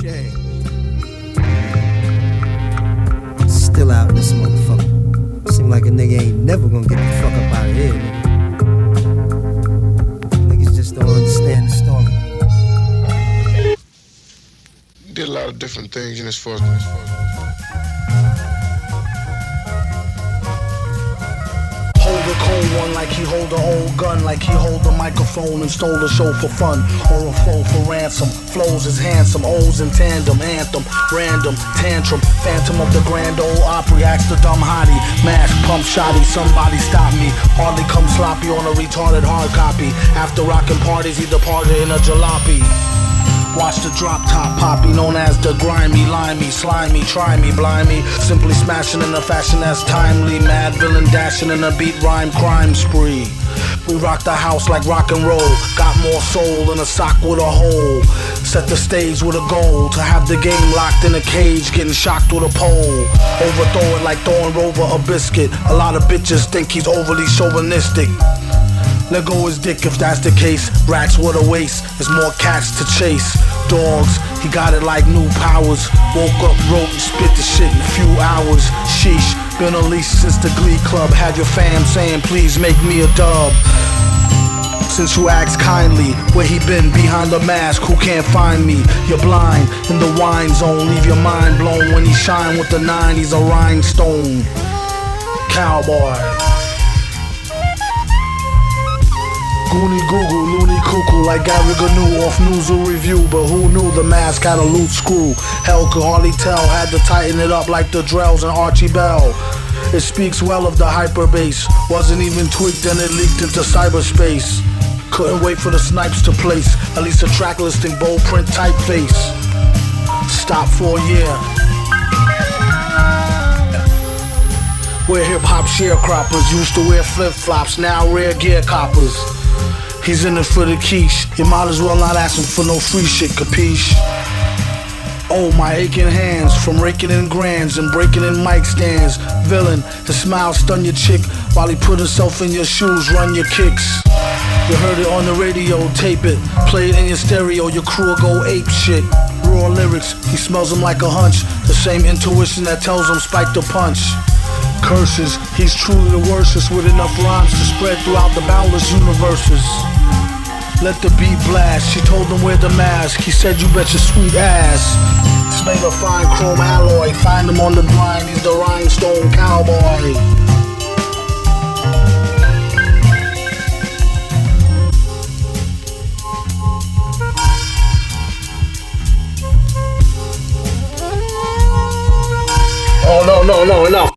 change. Still out this motherfucker. Seem like a nigga ain't never gonna get the fuck up out of here, nigga. Niggas just don't understand the story. Did a lot of different things in this first. A cold one like he hold an old gun, like he hold a microphone and stole the show for fun, or a foe for ransom. Flows is handsome, O's in tandem, anthem, random, tantrum, phantom of the grand old Opry. Ask the dumb hottie, mash, pump shotty, somebody stop me. Hardly come sloppy on a retarded hard copy. After rocking parties, he departed in a jalopy. Watch the drop top poppy, known as the grimy, limey, slimy, try me, blimey. Simply smashing in a fashion that's timely. Mad villain dashing in a beat rhyme crime spree. We rock the house like rock and roll. Got more soul than a sock with a hole. Set the stage with a goal to have the game locked in a cage, getting shocked with a pole. Overthrow it like throwing Rover a biscuit. A lot of bitches think he's overly chauvinistic. Let go his dick if that's the case. Rats what a waste. There's more cats to chase. Dogs, he got it like new powers. Woke up, wrote, and spit the shit in a few hours. Sheesh, been unleashed since the Glee Club. Had your fam saying, please make me a dub. Since you asked kindly, where he been behind the mask? Who can't find me? You're blind in the wine zone. Leave your mind blown when he shine with the nine. He's a rhinestone cowboy. Goonie Google, loony cuckoo like Gary Gnu off News or Review. But who knew the mask had a loose screw? Hell could hardly tell, had to tighten it up like the Drells and Archie Bell. It speaks well of the hyperbase. Wasn't even tweaked and it leaked into cyberspace. Couldn't wait for the snipes to place. At least a track listing, bold print typeface. Stop for a year. Where hip hop sharecroppers used to wear flip flops, now rare gear coppers. He's in it for the quiche. You might as well not ask him for no free shit, capiche? Oh, my aching hands from raking in grands and breaking in mic stands. Villain, his smile stun your chick while he put himself in your shoes, run your kicks. You heard it on the radio, tape it, play it in your stereo, your crew go ape shit. Raw lyrics, he smells them like a hunch. The same intuition that tells him spike the punch. Curses, he's truly the worstest with enough rhymes to spread throughout the boundless universes. Let the beat blast. She told him wear the mask. He said you bet your sweet ass. It's made of fine chrome alloy. Find him on the grind. He's the rhinestone cowboy. Oh no no no enough.